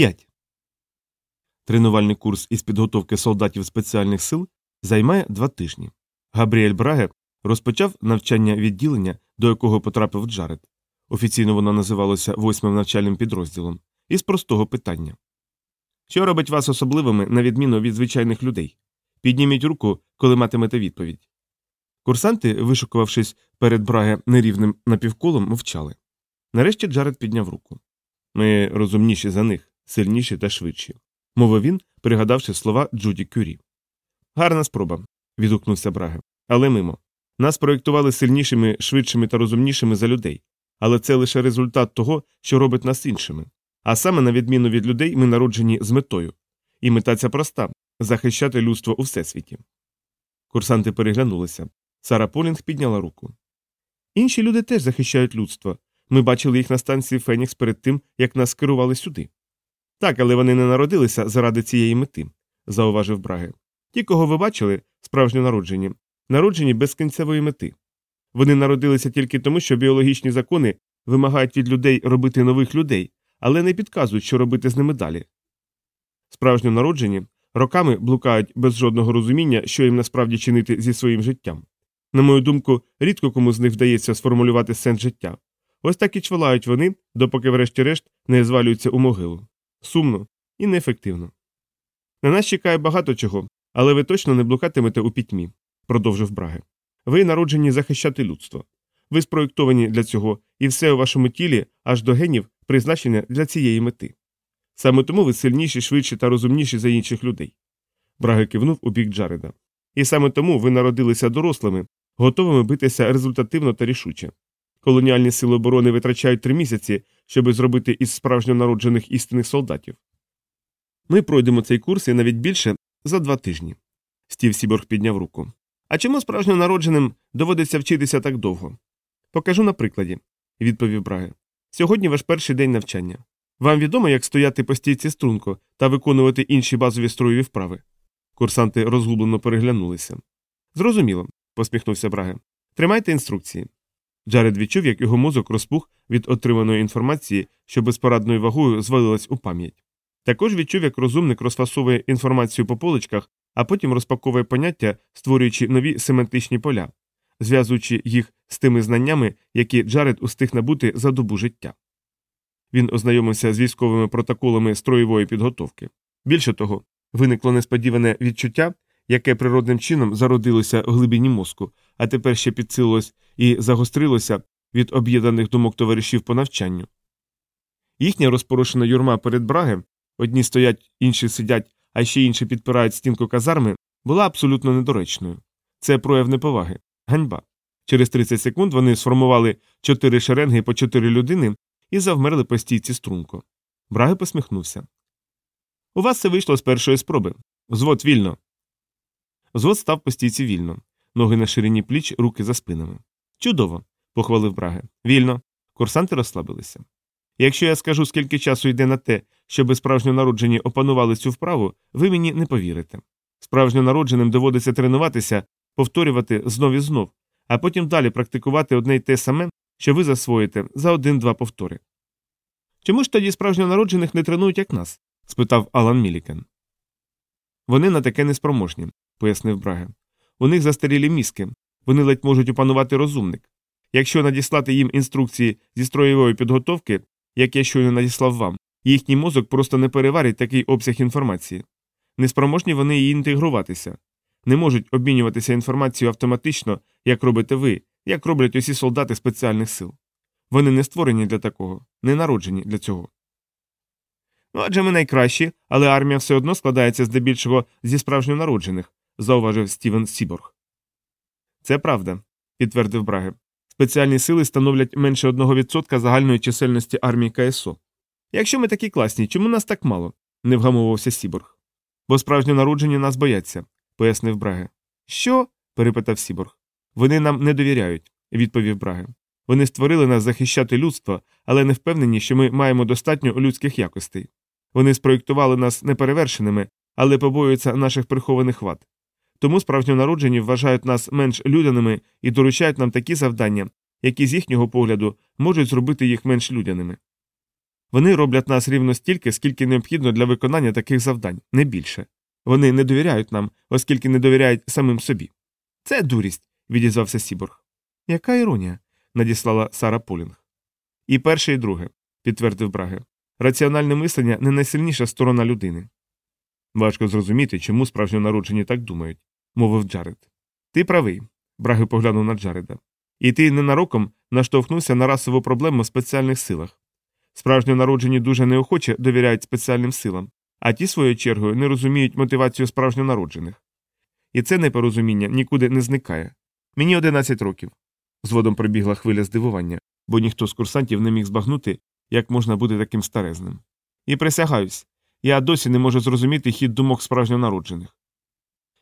5. Тренувальний курс із підготовки солдатів спеціальних сил займає два тижні. Габріель Браге розпочав навчання відділення, до якого потрапив Джаред. Офіційно воно називалося восьмим навчальним підрозділом, із простого питання. Що робить вас особливими, на відміну від звичайних людей? Підніміть руку, коли матимете відповідь. Курсанти, вишукувавшись перед Браге нерівним напівколом, мовчали. Нарешті Джаред підняв руку. Ми розумніші за них, сильніші та швидші, мовив він, пригадавши слова Джуді Кюрі. Гарна спроба. відгукнувся Браге. Але мимо. Нас проєктували сильнішими, швидшими та розумнішими за людей. Але це лише результат того, що робить нас іншими. А саме, на відміну від людей, ми народжені з метою. І мета ця проста захищати людство у всесвіті. Курсанти переглянулися. Сара Полінг підняла руку. Інші люди теж захищають людство. Ми бачили їх на станції Фенікс перед тим, як нас керували сюди. Так, але вони не народилися заради цієї мети, зауважив Браге. Ті, кого ви бачили, справжньо народжені, народжені без кінцевої мети. Вони народилися тільки тому, що біологічні закони вимагають від людей робити нових людей, але не підказують, що робити з ними далі. Справжньо народжені роками блукають без жодного розуміння, що їм насправді чинити зі своїм життям. На мою думку, рідко кому з них вдається сформулювати сенс життя. Ось так і чвалають вони, допоки, врешті-решт, не звалюються у могилу. Сумно і неефективно. На нас чекає багато чого, але ви точно не блукатимете у пітьмі, продовжив Браге. Ви народжені захищати людство. Ви спроєктовані для цього, і все у вашому тілі, аж до генів, призначене для цієї мети. Саме тому ви сильніші, швидші та розумніші за інших людей. Браге кивнув у бік Джареда. І саме тому ви народилися дорослими, готовими битися результативно та рішуче. Колоніальні сили оборони витрачають три місяці, щоб зробити із справжньо народжених істинних солдатів. Ми пройдемо цей курс і навіть більше за два тижні. Стів Сіборг підняв руку. А чому справжньо народженим доводиться вчитися так довго? Покажу на прикладі, відповів Браге. Сьогодні ваш перший день навчання. Вам відомо, як стояти по стійці струнко та виконувати інші базові строєві вправи. Курсанти розгублено переглянулися. Зрозуміло, посміхнувся Браге. Тримайте інструкції. Джаред відчув, як його мозок розпух від отриманої інформації, що безпорадною вагою звалилась у пам'ять. Також відчув, як розумник розфасовує інформацію по поличках, а потім розпаковує поняття, створюючи нові семантичні поля, зв'язуючи їх з тими знаннями, які Джаред устиг набути за добу життя. Він ознайомився з військовими протоколами строєвої підготовки. Більше того, виникло несподіване відчуття, яке природним чином зародилося в глибині мозку, а тепер ще підсилилось і загострилося від об'єднаних думок товаришів по навчанню. Їхня розпорошена юрма перед Браге одні стоять, інші сидять, а ще інші підпирають стінку казарми, була абсолютно недоречною. Це прояв неповаги, ганьба. Через 30 секунд вони сформували чотири шеренги по чотири людини і завмерли по стійці струнко. Браге посміхнувся. У вас це вийшло з першої спроби. Звод вільно. Звод став по стійці вільно, ноги на ширині пліч, руки за спинами. Чудово, похвалив Браге. Вільно. Курсанти розслабилися. Якщо я скажу, скільки часу йде на те, щоби справжньо народжені опанували цю вправу, ви мені не повірите. Справжньо народженим доводиться тренуватися, повторювати знов і знов, а потім далі практикувати одне й те саме, що ви засвоїте за один-два повтори. Чому ж тоді справжньо народжених не тренують, як нас? спитав Алан Мілікен. Вони на таке неспроможні, пояснив Браге. У них застарілі мізки, вони ледь можуть опанувати розумник. Якщо надіслати їм інструкції зі строєвої підготовки, як я щойно надіслав вам, їхній мозок просто не переварить такий обсяг інформації. Неспроможні вони її інтегруватися, не можуть обмінюватися інформацією автоматично, як робите ви, як роблять усі солдати спеціальних сил. Вони не створені для такого, не народжені для цього. Ну, адже ми найкращі, але армія все одно складається здебільшого зі справжньо народжених, зауважив Стівен Сіборг. Це правда, підтвердив Браге. Спеціальні сили становлять менше 1% загальної чисельності армії КСО. Якщо ми такі класні, чому нас так мало? не вгамовувався Сіборг. Бо справжньо народжені нас бояться, пояснив Браге. Що? перепитав Сіборг. Вони нам не довіряють, відповів Браге. Вони створили нас захищати людство, але не впевнені, що ми маємо достатньо людських якостей. Вони спроєктували нас неперевершеними, але побоюються наших прихованих вад. Тому справжньо народжені вважають нас менш людяними і доручають нам такі завдання, які з їхнього погляду можуть зробити їх менш людяними. Вони роблять нас рівно стільки, скільки необхідно для виконання таких завдань, не більше. Вони не довіряють нам, оскільки не довіряють самим собі. Це дурість, відізвався Сіборг. Яка іронія? надіслала Сара Полінг. І перше, і друге, підтвердив Браге. Раціональне мислення не найсильніша сторона людини. Важко зрозуміти, чому справжньонароджені так думають, мовив Джаред. Ти правий, Браги поглянув на Джареда. І ти ненароком наштовхнувся на расову проблему в спеціальних силах. Справжньонароджені дуже неохоче довіряють спеціальним силам, а ті, своєю чергою, не розуміють мотивацію справжньонароджених. І це непорозуміння нікуди не зникає. Мені 11 років. Згодом прибігла хвиля здивування, бо ніхто з курсантів не міг збагнути, як можна бути таким старезним. І присягаюсь, я досі не можу зрозуміти хід думок справжньонароджених.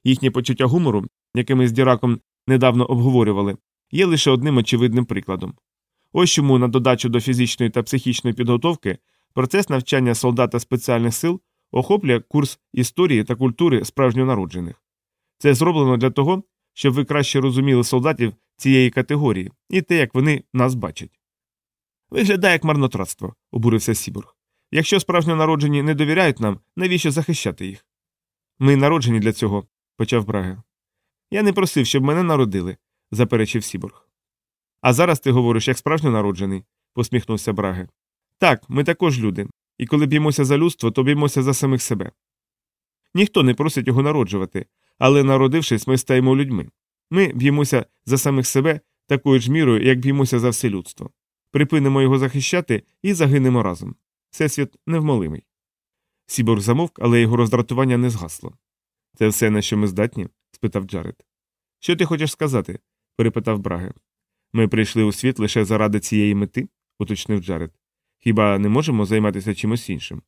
Їхнє почуття гумору, яке ми з Діраком недавно обговорювали, є лише одним очевидним прикладом. Ось чому на додачу до фізичної та психічної підготовки процес навчання солдата спеціальних сил охоплює курс історії та культури справжньонароджених. Це зроблено для того, щоб ви краще розуміли солдатів цієї категорії і те, як вони нас бачать. Виглядає як марнотратство, обурився Сібург. Якщо справжньонароджені не довіряють нам, навіщо захищати їх? Ми народжені для цього, почав Браге. Я не просив, щоб мене народили, заперечив Сібург. А зараз ти говориш як справжньонароджений, посміхнувся Браге. Так, ми також люди, і коли б'ємося за людство, то б'ємося за самих себе. Ніхто не просить його народжувати, але народившись, ми стаємо людьми. Ми б'ємося за самих себе такою ж мірою, як б'ємося за все людство. Припинимо його захищати і загинемо разом. Всесвіт невмолимий. Сіборг замовк, але його роздратування не згасло. Це все, на що ми здатні? спитав Джаред. Що ти хочеш сказати? перепитав Браге. Ми прийшли у світ лише заради цієї мети, уточнив Джаред. Хіба не можемо займатися чимось іншим?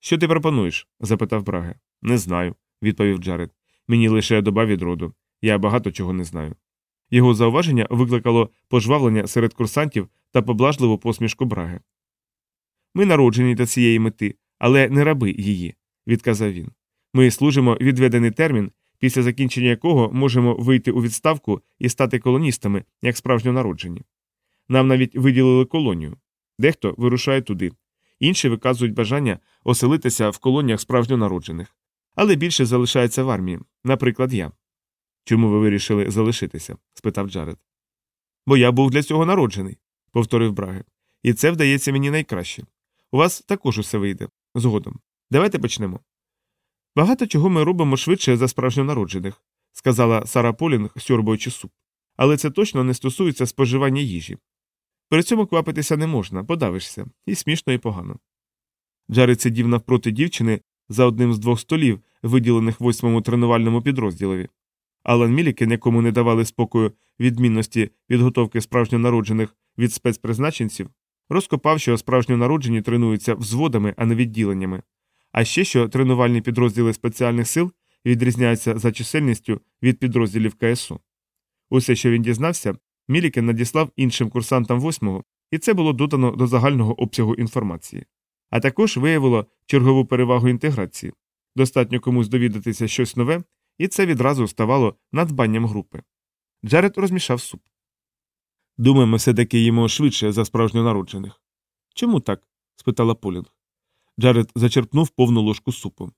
Що ти пропонуєш? запитав Браге. Не знаю, відповів Джаред. Мені лише доба від роду. Я багато чого не знаю. Його зауваження викликало пожвавлення серед курсантів та поблажливу посмішку Браге. Ми народжені до цієї мети, але не раби її, відказав він. Ми служимо відведений термін, після закінчення якого можемо вийти у відставку і стати колоністами, як справжньонароджені. Нам навіть виділили колонію. Дехто вирушає туди, інші виказують бажання оселитися в колоніях справжньонароджених, але більше залишається в армії, наприклад, я. Чому ви вирішили залишитися? спитав Джаред. Бо я був для цього народжений, повторив Браге. І це вдається мені найкраще. У вас також усе вийде. Згодом. Давайте почнемо. Багато чого ми робимо швидше за справжньонароджених, сказала Сара Полінг, сьорбуючи суп. Але це точно не стосується споживання їжі. При цьому квапитися не можна, подавишся, і смішно, і погано. Джаред сидів навпроти дівчини за одним з двох столів, виділених восьмому тренувальному підрозділові. Алан Мілікен, якому не давали спокою відмінності підготовки справжньонароджених від спецпризначенців, розкопав, що справжньонароджені тренуються взводами, а не відділеннями, а ще що тренувальні підрозділи спеціальних сил відрізняються за чисельністю від підрозділів КСУ. Усе, що він дізнався, Мілікен надіслав іншим курсантам восьмого, і це було додано до загального обсягу інформації. А також виявило чергову перевагу інтеграції. Достатньо комусь довідатися щось нове, і це відразу ставало надбанням групи. Джаред розмішав суп. Думаємо, все таки їмо швидше за справжньонароджених. Чому так? спитала Полінг. Джаред зачерпнув повну ложку супу.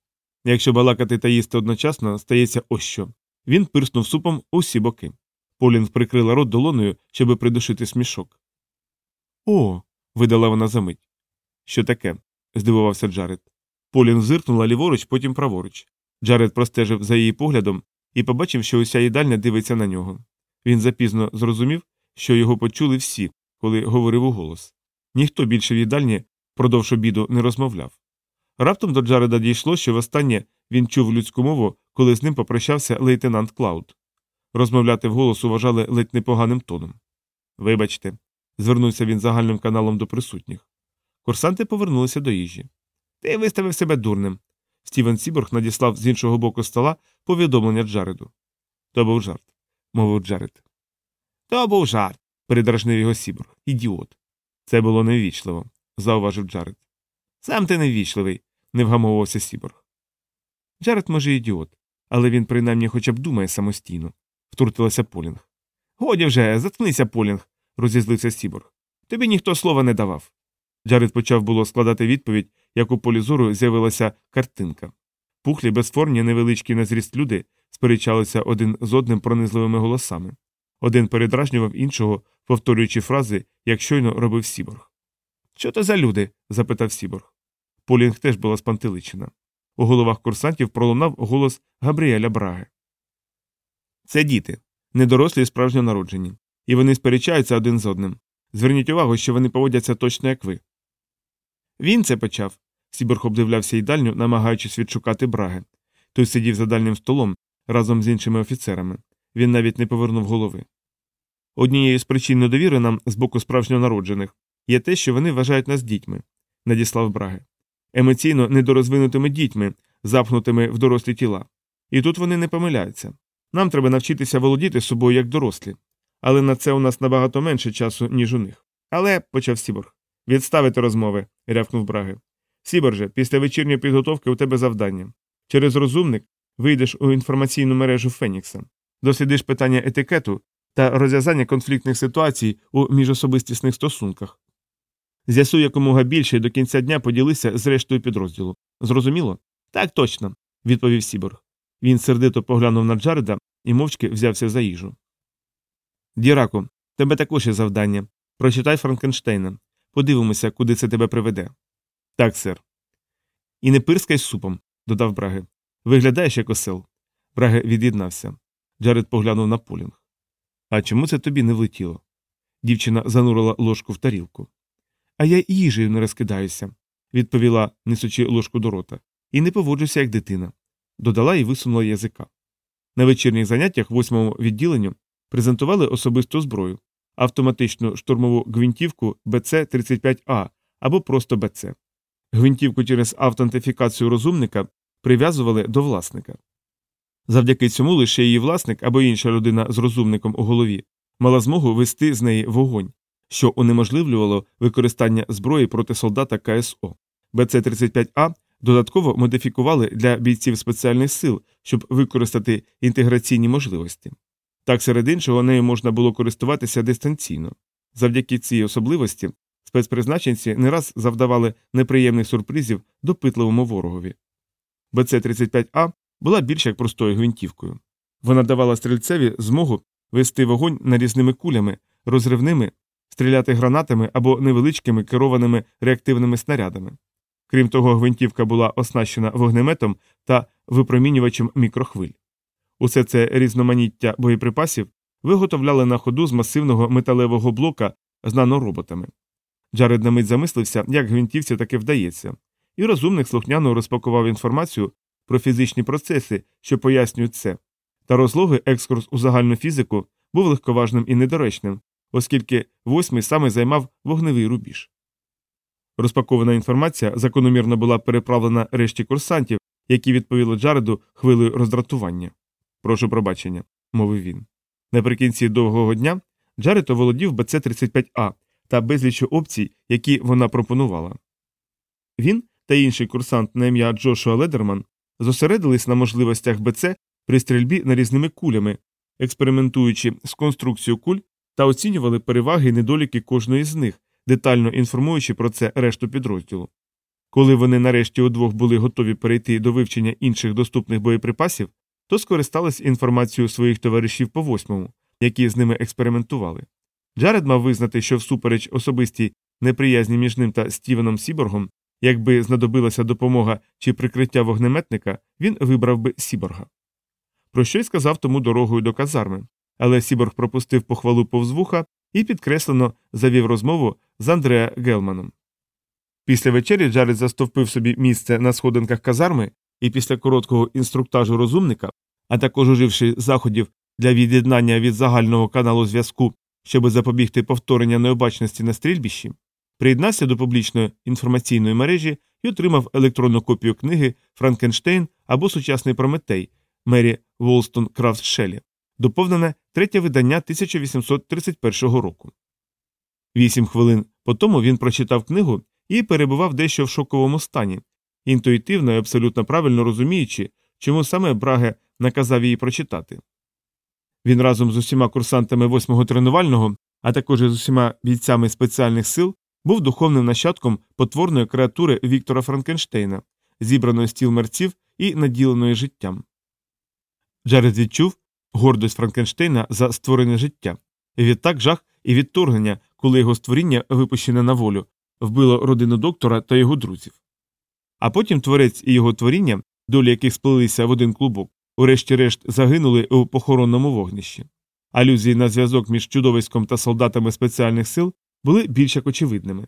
Якщо балакати та їсти одночасно, стається ось що. Він пирснув супом усі боки. Полінг прикрила рот долоною, щоби придушити смішок. О. видала вона за мить. Що таке? здивувався Джаред. Полінг зиркнула ліворуч, потім праворуч. Джаред простежив за її поглядом і побачив, що уся їдальня дивиться на нього. Він запізно зрозумів, що його почули всі, коли говорив уголос. Ніхто більше в їдальні продовж обіду не розмовляв. Раптом до Джареда дійшло, що востаннє він чув людську мову, коли з ним попрощався лейтенант Клауд. Розмовляти вголос вважали ледь не поганим тоном. Вибачте, звернувся він загальним каналом до присутніх. Курсанти повернулися до їжі. Ти виставив себе дурним. Стівен Сіборг надіслав з іншого боку стола повідомлення Джареду. То був жарт, мовив Джаред. То був жарт, передражнив його Сіборг. Ідіот. Це було невічливо, зауважив Джаред. Сам ти невічливий, не вгамовувався Сіборг. Джаред, може, ідіот, але він принаймні хоча б думає самостійно, втрутилася Полінг. Годі вже, заткнися, Полінг, розізлився Сіборг. Тобі ніхто слова не давав. Джаред почав було складати відповідь, як у полі зору з'явилася картинка. Пухлі, безформні, невеличкі на зріст люди сперечалися один з одним пронизливими голосами. Один передражнював іншого, повторюючи фрази, як щойно робив Сіборг. Що то за люди? запитав Сіборг. Полінг теж була спантеличена. У головах курсантів пролунав голос Габріеля Браги. Це діти, недорослі і справжньо народжені, і вони сперечаються один з одним. Зверніть увагу, що вони поводяться точно як ви. Він це почав. Сіборг обдивлявся їдальню, намагаючись відшукати браги. Той сидів за дальнім столом разом з іншими офіцерами. Він навіть не повернув голови. Однією з причин недовіри нам з боку справжньо народжених є те, що вони вважають нас дітьми, надіслав Браги. Емоційно недорозвинутими дітьми, запхнутими в дорослі тіла. І тут вони не помиляються. Нам треба навчитися володіти собою як дорослі. Але на це у нас набагато менше часу, ніж у них. Але, почав Сіборг. Відставити розмови, рявкнув Браги. Сіборже, після вечірньої підготовки у тебе завдання. Через розумник вийдеш у інформаційну мережу Фенікса, дослідиш питання етикету та розв'язання конфліктних ситуацій у міжособистісних стосунках. З'ясуй якомога більше і до кінця дня поділися з рештою підрозділу. Зрозуміло? Так точно, відповів Сіборг. Він сердито поглянув на Джареда і мовчки взявся за їжу. Діраку, тебе також є завдання. Прочитай Франкенштейна. Подивимося, куди це тебе приведе. Так, сер. І не пирскай з супом, додав Браге. Виглядаєш як осел. Браге від'єднався. Джаред поглянув на Полінг. А чому це тобі не влетіло? Дівчина занурила ложку в тарілку. А я їжею не розкидаюся, відповіла, несучи ложку до рота, і не поводжуся як дитина. Додала і висунула язика. На вечірніх заняттях восьмому відділенню презентували особисту зброю, автоматичну штурмову гвинтівку БЦ-35А або просто БЦ. Гвинтівку через автентифікацію розумника прив'язували до власника. Завдяки цьому лише її власник або інша людина з розумником у голові мала змогу вести з неї вогонь, що унеможливлювало використання зброї проти солдата КСО. БЦ-35А додатково модифікували для бійців спеціальних сил, щоб використати інтеграційні можливості. Так, серед іншого, нею можна було користуватися дистанційно. Завдяки цій особливості спецпризначенці не раз завдавали неприємних сюрпризів допитливому ворогові. БЦ-35А була більш як простою гвинтівкою. Вона давала стрільцеві змогу вести вогонь нарізними кулями, розривними, стріляти гранатами або невеличкими керованими реактивними снарядами. Крім того, гвинтівка була оснащена вогнеметом та випромінювачем мікрохвиль. Усе це різноманіття боєприпасів виготовляли на ходу з масивного металевого блока з нанороботами. Джаред на мить замислився, як гвинтівці таки вдається, і розумник слухняно розпакував інформацію про фізичні процеси, що пояснюють це, та розлогий екскурс у загальну фізику був легковажним і недоречним, оскільки восьмий саме займав вогневий рубіж. Розпакована інформація закономірно була переправлена решті курсантів, які відповіли Джареду хвилею роздратування. Прошу пробачення, мовив він. Наприкінці довгого дня Джаред оволодів БЦ-35А та безлічу опцій, які вона пропонувала. Він та інший курсант на ім'я Джошуа Ледерман зосередились на можливостях БЦ при стрільбі нарізними кулями, експериментуючи з конструкцією куль та оцінювали переваги і недоліки кожної з них, детально інформуючи про це решту підрозділу. Коли вони нарешті удвох були готові перейти до вивчення інших доступних боєприпасів, то скористались інформацією своїх товаришів по восьмому, які з ними експериментували. Джаред мав визнати, що всупереч особистій неприязні між ним та Стівеном Сіборгом, якби знадобилася допомога чи прикриття вогнеметника, він вибрав би Сіборга. Про що й сказав тому дорогою до казарми, але Сіборг пропустив похвалу повз вуха і підкреслено завів розмову з Андреа Гелманом. Після вечері Джаред застовпив собі місце на сходинках казарми і після короткого інструктажу розумника, а також уживши заходів для від'єднання від загального каналу зв'язку, щоб запобігти повторення необачності на стрільбищі, приєднався до публічної інформаційної мережі і отримав електронну копію книги Франкенштейн або Сучасний Прометей Мері Волстон Крафт Шелі, доповнене третє видання 1831 року. Вісім хвилин по тому він прочитав книгу і перебував дещо в шоковому стані, інтуїтивно і абсолютно правильно розуміючи, чому саме Браге наказав її прочитати. Він разом з усіма курсантами восьмого тренувального, а також з усіма бійцями спеціальних сил був духовним нащадком потворної креатури Віктора Франкенштейна, зібраної з тіл мерців і наділеної життям. Джаред відчув гордость Франкенштейна за створене життя, і відтак жах і відторгнення, коли його створіння, випущене на волю, вбило родину доктора та його друзів. А потім творець і його творіння, долі яких сплелися в один клубок, урешті-решт загинули у похоронному вогнищі. Алюзії на зв'язок між чудовиськом та солдатами спеціальних сил були більш як очевидними.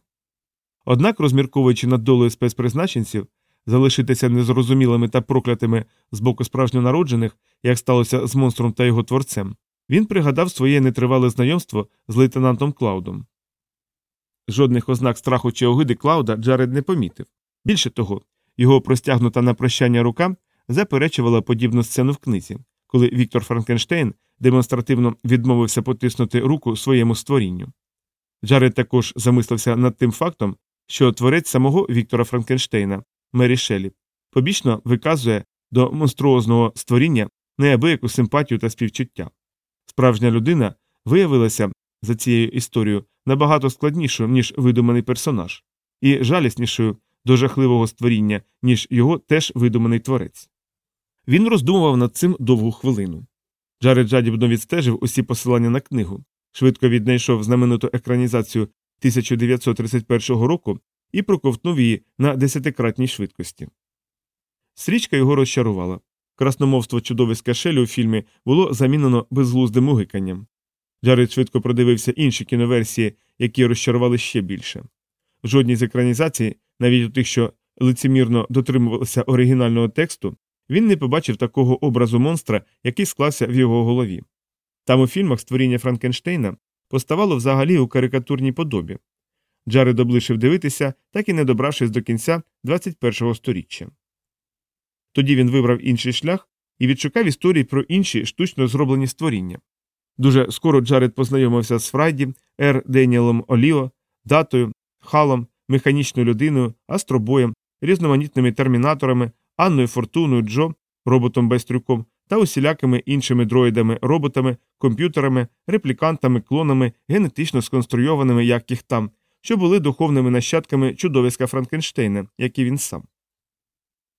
Однак, розмірковуючи над долею спецпризначенців, залишитися незрозумілими та проклятими з боку справжньонароджених, як сталося з монстром та його творцем, він пригадав своє нетривале знайомство з лейтенантом Клаудом. Жодних ознак страху чи огиди Клауда Джаред не помітив. Більше того, його простягнута на прощання рука заперечувала подібну сцену в книзі, коли Віктор Франкенштейн демонстративно відмовився потиснути руку своєму створінню. Джаред також замислився над тим фактом, що творець самого Віктора Франкенштейна, Мері Шелі, побічно виказує до монструозного створіння неабияку симпатію та співчуття. Справжня людина виявилася за цією історією набагато складнішою, ніж видуманий персонаж, і жаліснішою до жахливого створіння, ніж його теж видуманий творець. Він роздумував над цим довгу хвилину. Джаред жадібно відстежив усі посилання на книгу, швидко віднайшов знамениту екранізацію 1931 року і проковтнув її на десятикратній швидкості. Срічка його розчарувала. Красномовство чудовиська шелі у фільмі було замінено безглуздим угиканням. Джаред швидко продивився інші кіноверсії, які розчарували ще більше. Жодній з екранізацій, навіть у тих, що лицемірно дотримувалися оригінального тексту, він не побачив такого образу монстра, який склався в його голові. Там у фільмах створіння Франкенштейна поставало взагалі у карикатурній подобі. Джаред облишив дивитися, так і не добравшись до кінця 21-го сторіччя. Тоді він вибрав інший шлях і відшукав історії про інші штучно зроблені створіння. Дуже скоро Джаред познайомився з Фрайді, Р. Деніелом Оліво, датою, халом, механічною людиною, астробоєм, різноманітними термінаторами, Анною Фортуною, Джо, роботом байстрюком та усілякими іншими дроїдами, роботами, комп'ютерами, реплікантами, клонами, генетично сконструйованими, як їх там, що були духовними нащадками чудовиська Франкенштейна, як і він сам.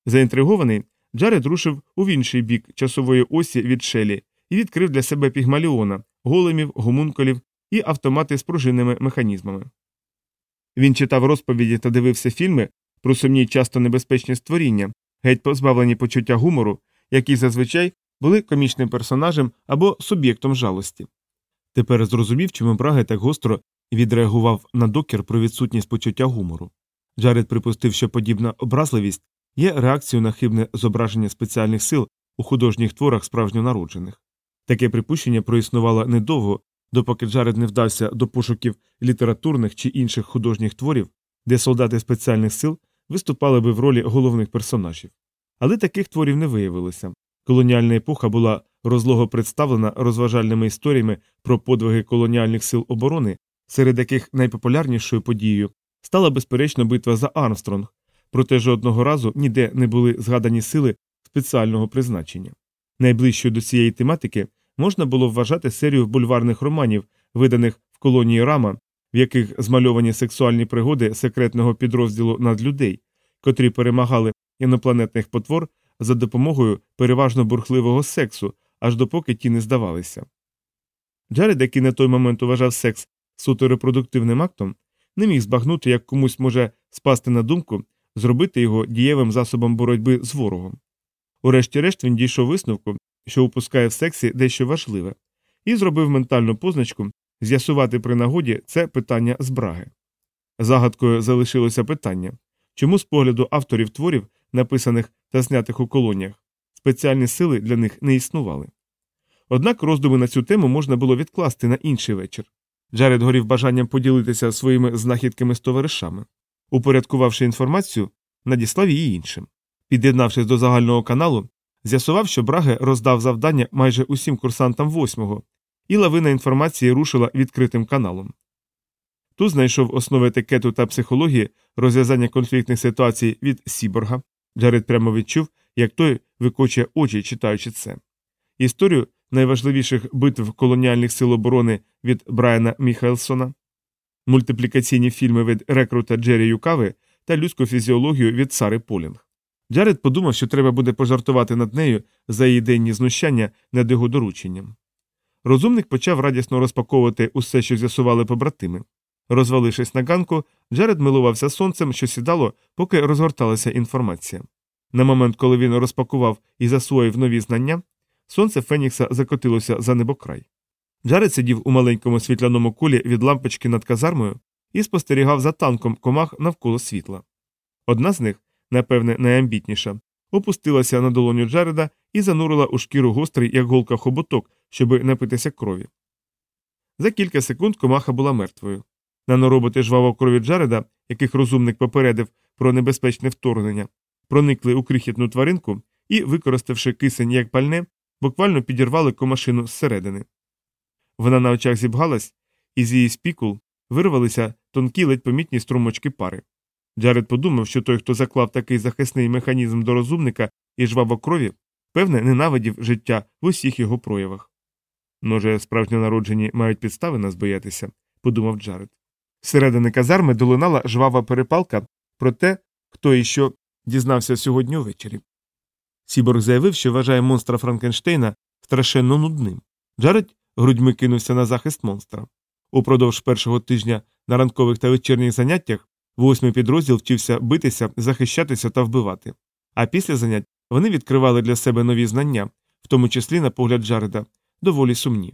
Заінтригований, Джаред рушив у інший бік часової осі від Шелі і відкрив для себе пігмаліона, големів, гомункулів і автомати з пружинними механізмами. Він читав розповіді та дивився фільми про сумні часто небезпечні створіння, геть позбавлені почуття гумору, які зазвичай були комічним персонажем або суб'єктом жалості. Тепер зрозумів, чому Браге так гостро відреагував на докер про відсутність почуття гумору. Джаред припустив, що подібна образливість є реакцією на хибне зображення спеціальних сил у художніх творах справжньонароджених. Таке припущення проіснувало недовго, допоки Джаред не вдався до пошуків літературних чи інших художніх творів, де солдати спеціальних сил виступали би в ролі головних персонажів. Але таких творів не виявилося. Колоніальна епоха була розлого представлена розважальними історіями про подвиги колоніальних сил оборони, серед яких найпопулярнішою подією стала безперечно битва за Армстронг, проте жодного разу ніде не були згадані сили спеціального призначення. Найближчою до цієї тематики можна було вважати серію бульварних романів, виданих в колонії Рама, в яких змальовані сексуальні пригоди секретного підрозділу надлюдей, котрі перемагали інопланетних потвор за допомогою переважно бурхливого сексу, аж допоки ті не здавалися. Джаред, який на той момент вважав секс суто репродуктивним актом, не міг збагнути, як комусь може спасти на думку зробити його дієвим засобом боротьби з ворогом. Урешті-решт він дійшов висновку, що упускає в сексі дещо важливе, і зробив ментальну позначку з'ясувати при нагоді це питання з браги. Загадкою залишилося питання чому з погляду авторів творів, написаних та знятих у колоніях, спеціальні сили для них не існували. Однак роздуми на цю тему можна було відкласти на інший вечір. Джаред горів бажанням поділитися своїми знахідками з товаришами. Упорядкувавши інформацію, надіслав її іншим. Під'єднавшись до загального каналу, з'ясував, що Браге роздав завдання майже усім курсантам восьмого, і лавина інформації рушила відкритим каналом. Тут знайшов основи етикету та психології розв'язання конфліктних ситуацій від Сіборга. Джаред прямо відчув, як той викочує очі, читаючи це. Історію найважливіших битв колоніальних сил оборони від Брайана Міхелсона, мультиплікаційні фільми від рекрута Джері Юкави та людську фізіологію від Сари Полінг. Джаред подумав, що треба буде пожартувати над нею за її денні знущання над його дорученням. Розумник почав радісно розпаковувати усе, що з'ясували побратими. Розвалившись на ганку, Джаред милувався сонцем, що сідало, поки розгорталася інформація. На момент, коли він розпакував і засвоїв нові знання, сонце Фенікса закотилося за небокрай. Джаред сидів у маленькому світляному кулі від лампочки над казармою і спостерігав за танком комах навколо світла. Одна з них, напевне, найамбітніша, опустилася на долоню Джареда і занурила у шкіру гострий, як голка хоботок, щоби напитися крові. За кілька секунд комаха була мертвою. Нанороботи жваво крові Джареда, яких розумник попередив про небезпечне вторгнення, проникли у крихітну тваринку і, використавши кисень як пальне, буквально підірвали комашину зсередини. Вона на очах зібгалась, і з її спікул вирвалися тонкі ледь помітні струмочки пари. Джаред подумав, що той, хто заклав такий захисний механізм до розумника і жвавокрові, певне, ненавидів життя в усіх його проявах. Може, справжньонароджені мають підстави нас боятися, подумав Джаред. Зсередини казарми долунала жвава перепалка про те, хто і що дізнався сьогодні увечері. Сіборг заявив, що вважає монстра Франкенштейна страшенно нудним. Джаред грудьми кинувся на захист монстра. Упродовж першого тижня на ранкових та вечірніх заняттях восьмий підрозділ вчився битися, захищатися та вбивати. А після занять вони відкривали для себе нові знання, в тому числі, на погляд Джареда, доволі сумні.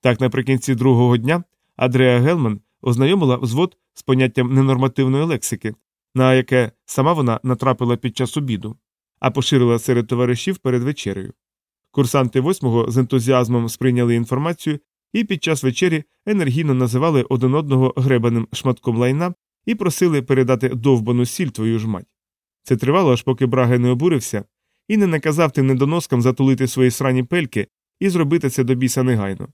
Так, наприкінці другого дня Адреа Гелман ознайомила взвод з поняттям ненормативної лексики, на яке сама вона натрапила під час обіду, а поширила серед товаришів перед вечерею. Курсанти восьмого з ентузіазмом сприйняли інформацію і під час вечері енергійно називали один одного гребаним шматком лайна і просили передати довбану сіль твою ж мать. Це тривало, аж поки Браге не обурився і не наказав тим недоноскам затулити свої срані пельки і зробити це до біса негайно.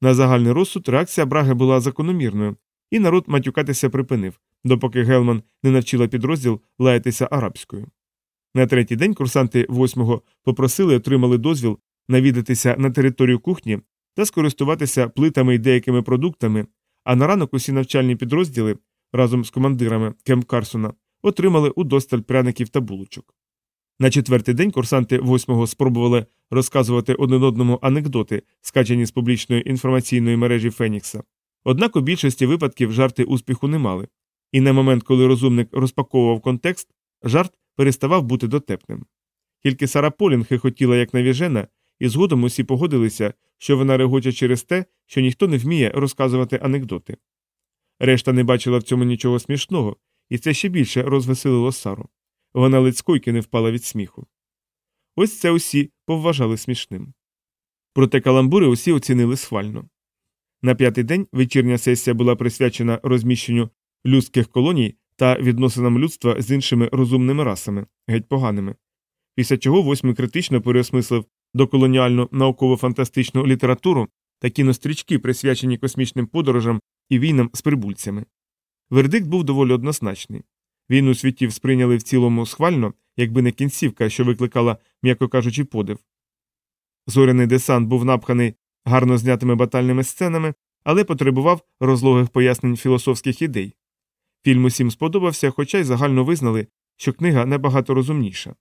На загальний розсуд реакція Браги була закономірною, і народ матюкатися припинив, допоки Гелман не навчила підрозділ лаятися арабською. На третій день курсанти восьмого попросили отримали дозвіл навідатися на територію кухні та скористуватися плитами і деякими продуктами, а на ранок усі навчальні підрозділи разом з командирами Кемп Карсона отримали удосталь пряників та булочок. На четвертий день курсанти восьмого спробували розказувати один одному анекдоти, скачані з публічної інформаційної мережі Фенікса. Однак у більшості випадків жарти успіху не мали, і на момент, коли розумник розпаковував контекст, жарт переставав бути дотепним. Тільки Сара Полін хихотіла як навіжена, і згодом усі погодилися, що вона регоче через те, що ніхто не вміє розказувати анекдоти. Решта не бачила в цьому нічого смішного, і це ще більше розвеселило Сару. Вона ледь скойки не впала від сміху. Ось це усі повважали смішним. Проте каламбури усі оцінили схвально. На п'ятий день вечірня сесія була присвячена розміщенню людських колоній та відносинам людства з іншими розумними расами, геть поганими, після чого восьмий критично переосмислив доколоніальну науково-фантастичну літературу та кінострічки, присвячені космічним подорожам і війнам з прибульцями. Вердикт був доволі однозначний. Війну світів сприйняли в цілому схвально, якби не кінцівка, що викликала, м'яко кажучи, подив. Зоряний десант був напханий гарно знятими батальними сценами, але потребував розлогих пояснень філософських ідей. Фільм усім сподобався, хоча й загально визнали, що книга набагато розумніша.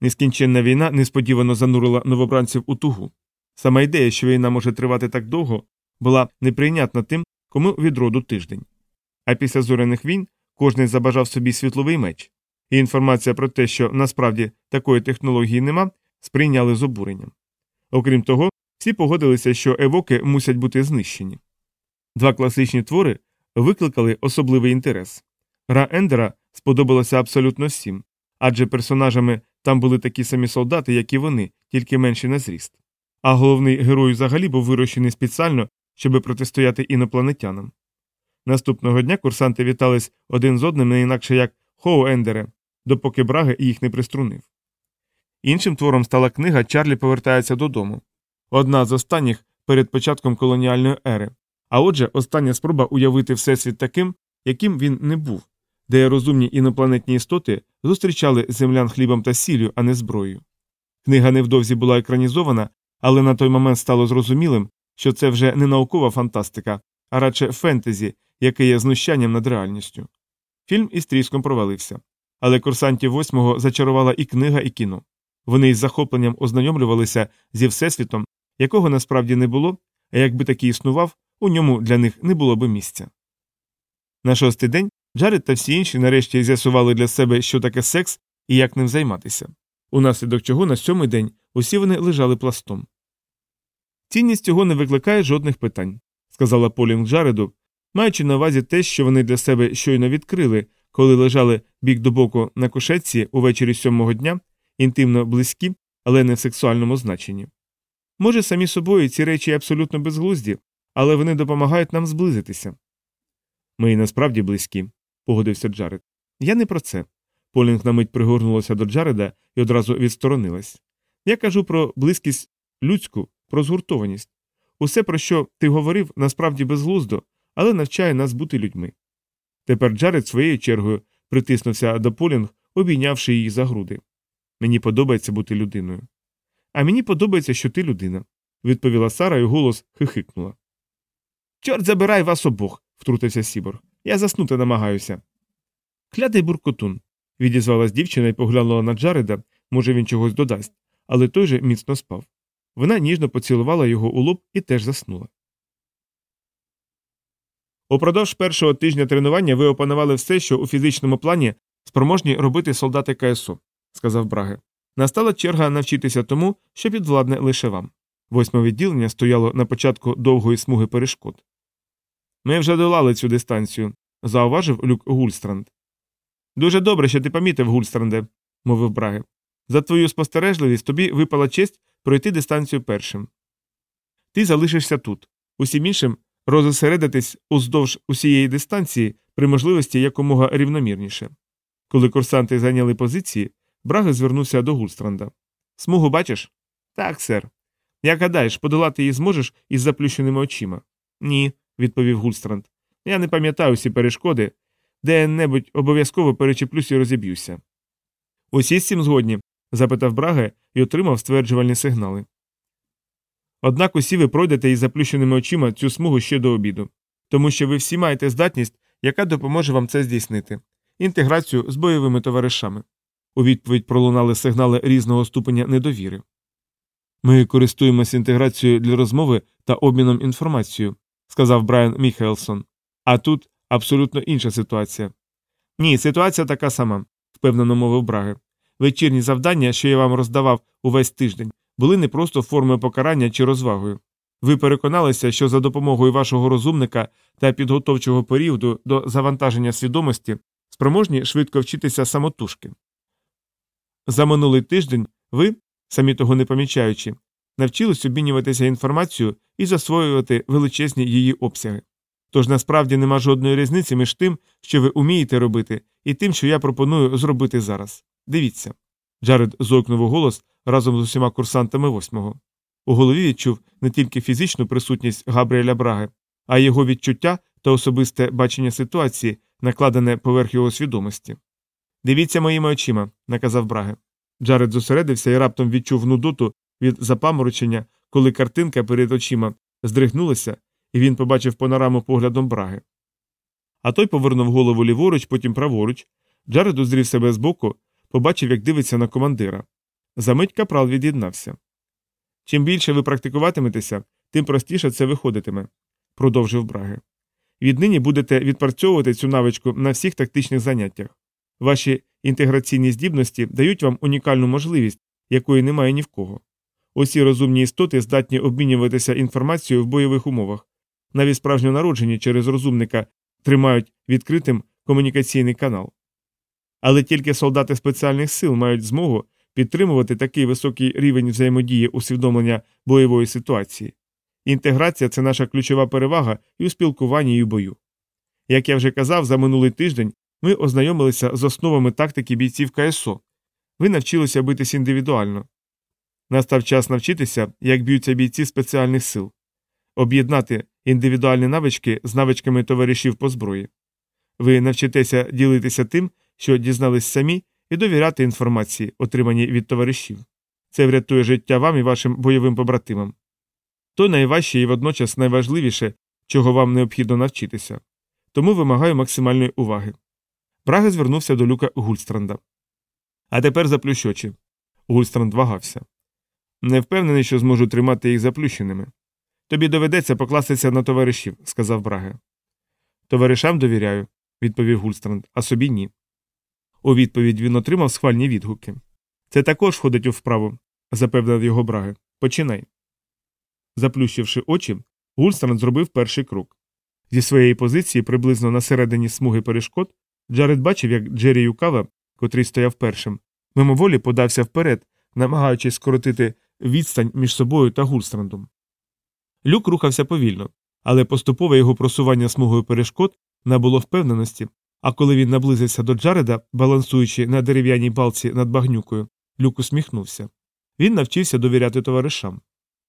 Нескінченна війна несподівано занурила новобранців у тугу. Сама ідея, що війна може тривати так довго, була неприйнятна тим, кому від роду тиждень. А після зоряних війн кожен забажав собі світловий меч, і інформація про те, що насправді такої технології нема, сприйняли з обуренням. Окрім того, всі погодилися, що евоки мусять бути знищені. Два класичні твори викликали особливий інтерес. Гра Ендера сподобалася абсолютно всім, адже персонажами там були такі самі солдати, як і вони, тільки менші на зріст. А головний герой взагалі був вирощений спеціально, щоби протистояти інопланетянам. Наступного дня курсанти вітались один з одним не інакше як Хоу Ендере, допоки Браги їх не приструнив. Іншим твором стала книга Чарлі повертається додому. Одна з останніх перед початком колоніальної ери, а отже, остання спроба уявити всесвіт таким, яким він не був, де розумні інопланетні істоти зустрічали землян хлібом та сіллю, а не зброєю. Книга невдовзі була екранізована, але на той момент стало зрозумілим, що це вже не наукова фантастика, а радше фентезі, яке є знущанням над реальністю. Фільм із тріском провалився. Але курсантів восьмого зачарувала і книга, і кіно. Вони із захопленням ознайомлювалися зі всесвітом, якого насправді не було, а якби такий існував, у ньому для них не було би місця. На шостий день Джаред та всі інші нарешті з'ясували для себе, що таке секс і як ним займатися, унаслідок чого на сьомий день усі вони лежали пластом. Цінність цього не викликає жодних питань, сказала Полінг Джареду, маючи на увазі те, що вони для себе щойно відкрили, коли лежали бік до боку на кушетці увечері сьомого дня, інтимно близькі, але не в сексуальному значенні. Може, самі собою ці речі абсолютно безглузді, але вони допомагають нам зблизитися. Ми і насправді близькі, погодився Джаред. Я не про це. Полінг на мить пригорнулася до Джареда і одразу відсторонилась. Я кажу про близькість людську, про згуртованість. Усе, про що ти говорив, насправді безглуздо, але навчає нас бути людьми. Тепер Джаред своєю чергою притиснувся до Полінг, обійнявши її за груди. Мені подобається бути людиною. А мені подобається, що ти людина, відповіла Сара і голосно хихикнула. Чорт забирай вас обох, втрутився Сіборг. Я заснути намагаюся. Клятий буркотун, відізвалась дівчина і поглянула на Джареда, може, він чогось додасть, але той же міцно спав. Вона ніжно поцілувала його у лоб і теж заснула. Упродовж першого тижня тренування ви опанували все, що у фізичному плані спроможні робити солдати КСО, сказав Браге. Настала черга навчитися тому, що підвладне лише вам. Восьме відділення стояло на початку довгої смуги перешкод. Ми вже долали цю дистанцію, зауважив Люк Гульстранд. Дуже добре, що ти помітив, Гульстранде, мовив Браге. За твою спостережливість тобі випала честь пройти дистанцію першим. Ти залишишся тут. Усім іншим розосередитись уздовж усієї дистанції при можливості якомога рівномірніше. Коли курсанти зайняли позиції, Браге звернувся до Гульстранда. Смугу бачиш? Так, сер. Як гадаєш, подолати її зможеш із заплющеними очима? Ні, відповів Гульстранд. Я не пам'ятаю всі перешкоди, де небудь обов'язково перечеплюсь і розіб'юся. Усі з цим згодні? запитав Браге і отримав стверджувальні сигнали. Однак усі ви пройдете із заплющеними очима цю смугу ще до обіду, тому що ви всі маєте здатність, яка допоможе вам це здійснити інтеграцію з бойовими товаришами. У відповідь пролунали сигнали різного ступеня недовіри. Ми користуємося інтеграцією для розмови та обміном інформацією, сказав Брайан Міхелсон. А тут абсолютно інша ситуація. Ні, ситуація така сама, впевнено мовив Браге. Вечірні завдання, що я вам роздавав увесь тиждень, були не просто формою покарання чи розвагою. Ви переконалися, що за допомогою вашого розумника та підготовчого періоду до завантаження свідомості спроможні швидко вчитися самотужки. За минулий тиждень ви, самі того не помічаючи, навчились обмінюватися інформацією і засвоювати величезні її обсяги. Тож насправді нема жодної різниці між тим, що ви умієте робити, і тим, що я пропоную зробити зараз. Дивіться. Джаред зойкнув у голос разом з усіма курсантами восьмого. У голові відчув не тільки фізичну присутність Габріеля Браги, а й його відчуття та особисте бачення ситуації, накладене поверх його свідомості. Дивіться моїми очима, наказав Браге. Джаред зосередився і раптом відчув нудоту від запаморочення, коли картинка перед очима здригнулася, і він побачив панораму поглядом Браги. А той повернув голову ліворуч, потім праворуч. Джаред узрів себе збоку, побачив, як дивиться на командира. Замить капрал від'єднався. Чим більше ви практикуватиметеся, тим простіше це виходитиме, продовжив Браге. Віднині будете відпрацьовувати цю навичку на всіх тактичних заняттях. Ваші інтеграційні здібності дають вам унікальну можливість, якої немає ні в кого. Усі розумні істоти здатні обмінюватися інформацією в бойових умовах, навіть справжньонароджені через розумника тримають відкритим комунікаційний канал. Але тільки солдати спеціальних сил мають змогу підтримувати такий високий рівень взаємодії усвідомлення бойової ситуації. Інтеграція це наша ключова перевага і у спілкуванні і у бою. Як я вже казав, за минулий тиждень ми ознайомилися з основами тактики бійців КСО. Ви навчилися битись індивідуально. Настав час навчитися, як б'ються бійці спеціальних сил, об'єднати індивідуальні навички з навичками товаришів по зброї. Ви навчитеся ділитися тим, що дізнались самі, і довіряти інформації, отриманій від товаришів. Це врятує життя вам і вашим бойовим побратимам. То найважче і водночас найважливіше, чого вам необхідно навчитися. тому вимагаю максимальної уваги. Брага звернувся до люка Гульстранда. А тепер заплющ. Гульстранд вагався. Не впевнений, що зможу тримати їх заплющеними. Тобі доведеться покластися на товаришів, сказав Браге. Товаришам довіряю, відповів Гульстранд, а собі ні. У відповідь він отримав схвальні відгуки. Це також входить у вправу, запевнив його Браге. Починай. Заплющивши очі, Гульстранд зробив перший крок. Зі своєї позиції, приблизно на середині смуги перешкод, Джаред бачив, як Джері Юкава, котрий стояв першим, мимоволі подався вперед, намагаючись скоротити відстань між собою та Гульстрандом. Люк рухався повільно, але поступове його просування смугою перешкод набуло впевненості, а коли він наблизився до Джареда, балансуючи на дерев'яній балці над багнюкою, люк усміхнувся. Він навчився довіряти товаришам.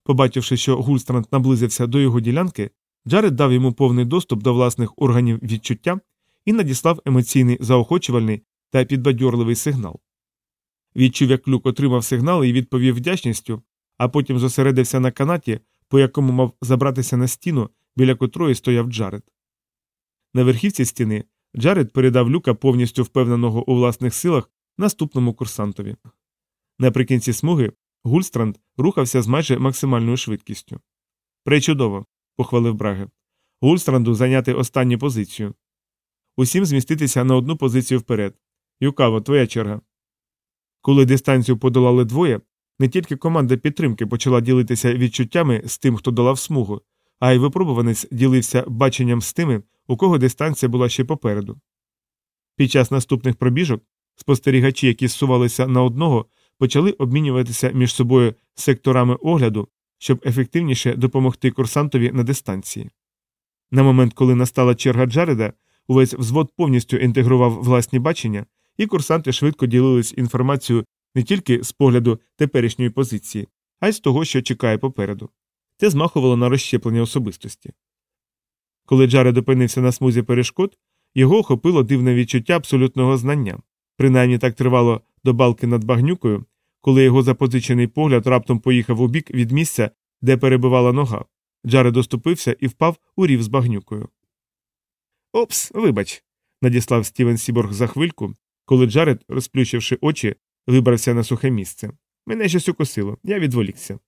Побачивши, що Гульстранд наблизився до його ділянки, Джаред дав йому повний доступ до власних органів відчуття і надіслав емоційний заохочувальний та підбадьорливий сигнал. Відчув, як люк отримав сигнал і відповів вдячністю, а потім зосередився на канаті, по якому мав забратися на стіну, біля котрої стояв Джаред. На верхівці стіни Джаред передав люка повністю впевненого у власних силах наступному курсантові. Наприкінці смуги Гульстранд рухався з майже максимальною швидкістю. Пречудово, похвалив Браге. Гульстранду зайняти останню позицію. Усім зміститися на одну позицію вперед. Юкаво, твоя черга. Коли дистанцію подолали двоє, не тільки команда підтримки почала ділитися відчуттями з тим, хто долав смугу, а й випробуванець ділився баченням з тими, у кого дистанція була ще попереду. Під час наступних пробіжок спостерігачі, які зсувалися на одного, почали обмінюватися між собою секторами огляду, щоб ефективніше допомогти курсантові на дистанції. На момент, коли настала черга Джареда, увесь взвод повністю інтегрував власні бачення, і курсанти швидко ділились інформацією не тільки з погляду теперішньої позиції, а й з того, що чекає попереду. Це змахувало на розщеплення особистості. Коли Джаред опинився на смузі перешкод, його охопило дивне відчуття абсолютного знання, принаймні так тривало до балки над багнюкою, коли його запозичений погляд раптом поїхав у бік від місця, де перебувала нога. Джаред оступився і впав у рів з багнюкою. Опс, вибач, надіслав Стівен Сіборг за хвильку, коли Джаред, розплющивши очі, вибрався на сухе місце. Мене щось укусило, я відволікся.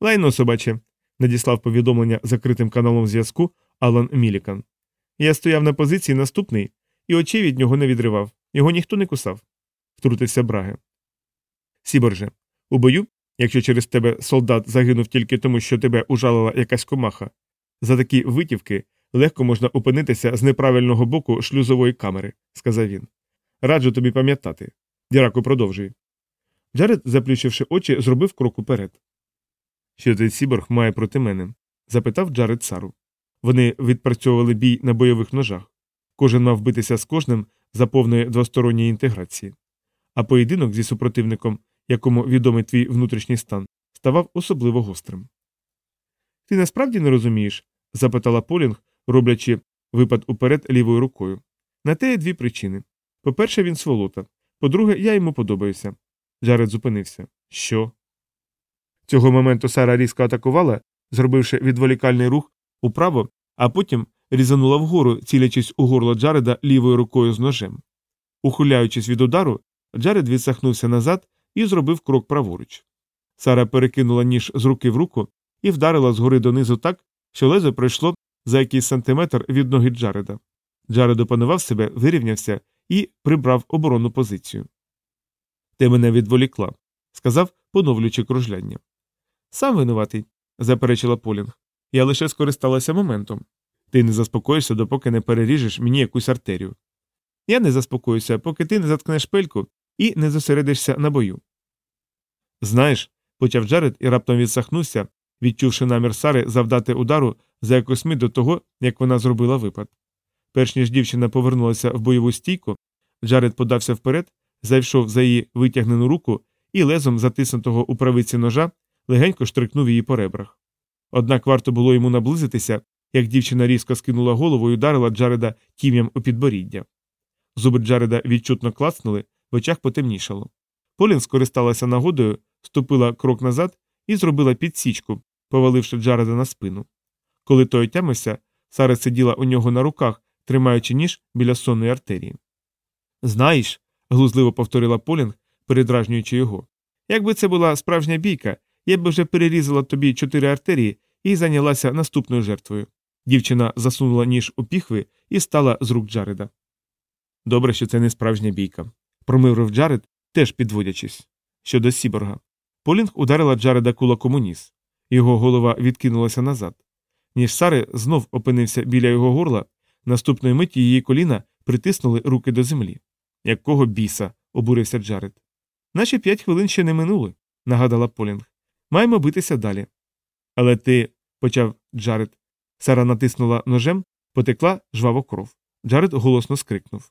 Лайно собаче, надіслав повідомлення закритим каналом зв'язку Алан Мілікан. Я стояв на позиції наступний і очей від нього не відривав, його ніхто не кусав, втрутився Браге. Сіборже, у бою, якщо через тебе солдат загинув тільки тому, що тебе ужалила якась комаха, за такі витівки легко можна опинитися з неправильного боку шлюзової камери, сказав він. Раджу тобі пам'ятати. Діраку, продовжуй. Джаред, заплющивши очі, зробив крок уперед. Що цей Сіборг має проти мене? запитав Джаред Сару. Вони відпрацьовували бій на бойових ножах. Кожен мав битися з кожним за повної двосторонньої інтеграції. А поєдинок зі супротивником, якому відомий твій внутрішній стан, ставав особливо гострим. Ти насправді не розумієш? запитала Полінг, роблячи випад уперед лівою рукою. На те є дві причини. По-перше, він сволота. По-друге, я йому подобаюся. Джаред зупинився. Що? Цього моменту Сара різко атакувала, зробивши відволікальний рух управо, а потім різанула вгору, цілячись у горло Джареда лівою рукою з ножем. Ухиляючись від удару, Джаред відсахнувся назад і зробив крок праворуч. Сара перекинула ніж з руки в руку і вдарила згори донизу так, що лезо пройшло за якийсь сантиметр від ноги Джареда. Джаред опанував себе, вирівнявся і прибрав оборонну позицію. Ти мене відволікла, сказав, поновлюючи кружляння. Сам винуватий, заперечила Полінг. Я лише скористалася моментом. Ти не заспокоїшся, допоки не переріжеш мені якусь артерію. Я не заспокоюся, поки ти не заткнеш пельку і не зосередишся на бою. Знаєш, почав Джаред і раптом відсахнувся, відчувши намір Сари завдати удару за якусь мить до того, як вона зробила випад. Перш ніж дівчина повернулася в бойову стійку, Джаред подався вперед, зайшов за її витягнену руку і лезом затиснутого у правиці ножа легенько штрикнув її по ребрах. Однак варто було йому наблизитися, як дівчина різко скинула голову і ударила Джареда тім'ям у підборіддя. Зуби Джареда відчутно клацнули, в очах потемнішало. Полін скористалася нагодою, ступила крок назад і зробила підсічку, поваливши Джареда на спину. Коли той отямився, Сара сиділа у нього на руках, тримаючи ніж біля сонної артерії. Знаєш, глузливо повторила Полінг, передражнюючи його. Якби це була справжня бійка, я б вже перерізала тобі чотири артерії і зайнялася наступною жертвою. Дівчина засунула ніж у піхви і стала з рук Джареда. Добре, що це не справжня бійка, промиврив Джаред, теж підводячись. Щодо Сіборга. Полінг ударила Джареда кулаком у ніс. Його голова відкинулася назад. Ніж Сари знов опинився біля його горла, наступної миті її коліна притиснули руки до землі. Якого біса? обурився Джаред. Наші п'ять хвилин ще не минули, нагадала Полінг. Маємо битися далі. Але ти, почав Джаред. Сара натиснула ножем, потекла жвава кров. Джаред голосно скрикнув.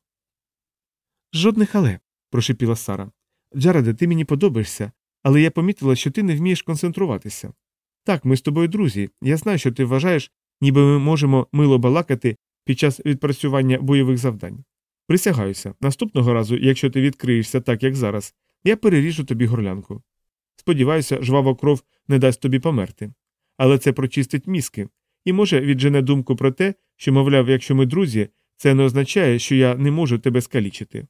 Жодних але, прошипіла Сара. Джареде, ти мені подобаєшся, але я помітила, що ти не вмієш концентруватися. Так, ми з тобою друзі. Я знаю, що ти вважаєш, ніби ми можемо мило балакати під час відпрацювання бойових завдань. Присягаюся, наступного разу, якщо ти відкриєшся так, як зараз, я переріжу тобі горлянку. Сподіваюся, жвава кров не дасть тобі померти. Але це прочистить мізки, і може віджене думку про те, що, мовляв, якщо ми друзі, це не означає, що я не можу тебе скалічити.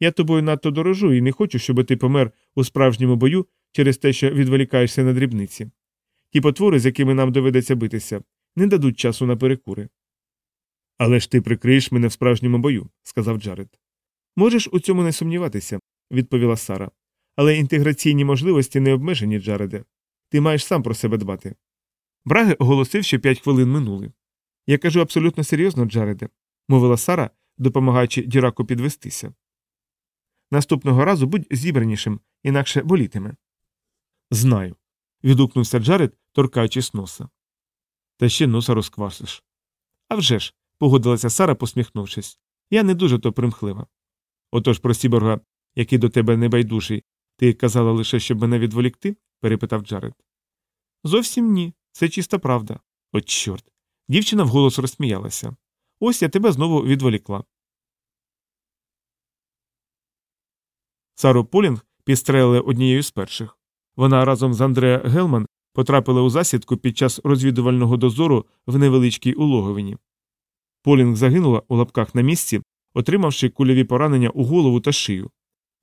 Я тобою надто дорожу і не хочу, щоб ти помер у справжньому бою через те, що відволікаєшся на дрібниці. Ті потвори, з якими нам доведеться битися, не дадуть часу на перекури. Але ж ти прикриєш мене в справжньому бою, сказав Джаред. Можеш у цьому не сумніватися, відповіла Сара. Але інтеграційні можливості не обмежені, Джареде. Ти маєш сам про себе дбати. Браге оголосив, що п'ять хвилин минули. Я кажу абсолютно серйозно, Джареде, мовила Сара, допомагаючи Діраку підвестися. Наступного разу будь зібранішим, інакше болітиме. Знаю. відгукнувся Джаред, торкаючись носа. Та ще носа розквасиш. «А вже ж», – погодилася Сара, посміхнувшись. Я не дуже то примхлива. Отож про Сіборга, який до тебе небайдужий, ти казала лише, щоб мене відволікти? перепитав Джаред. Зовсім ні, це чиста правда. От чорт. Дівчина вголос розсміялася. Ось я тебе знову відволікла. Сару Полінг підстрелили однією з перших. Вона разом з Андреа Гелман потрапила у засідку під час розвідувального дозору в невеличкій улоговині. Полінг загинула у лапках на місці, отримавши кульові поранення у голову та шию.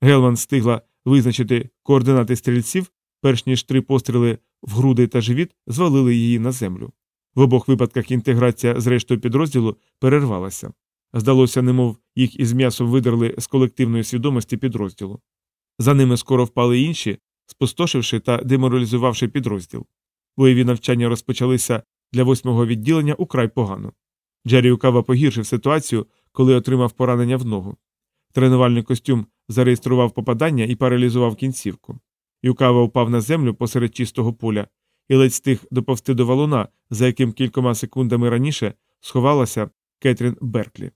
Гелман встигла визначити координати стрільців, перш ніж три постріли в груди та живіт звалили її на землю. В обох випадках інтеграція з рештою підрозділу перервалася. Здалося, немов їх із м'ясом видерли з колективної свідомості підрозділу. За ними скоро впали інші, спустошивши та деморалізувавши підрозділ. Бойові навчання розпочалися для восьмого відділення украй погано. Джері Укава погіршив ситуацію, коли отримав поранення в ногу. Тренувальний костюм зареєстрував попадання і паралізував кінцівку. Юкава упав на землю посеред чистого поля і ледь стиг доповсти до валуна, за яким кількома секундами раніше сховалася Кетрін Берклі.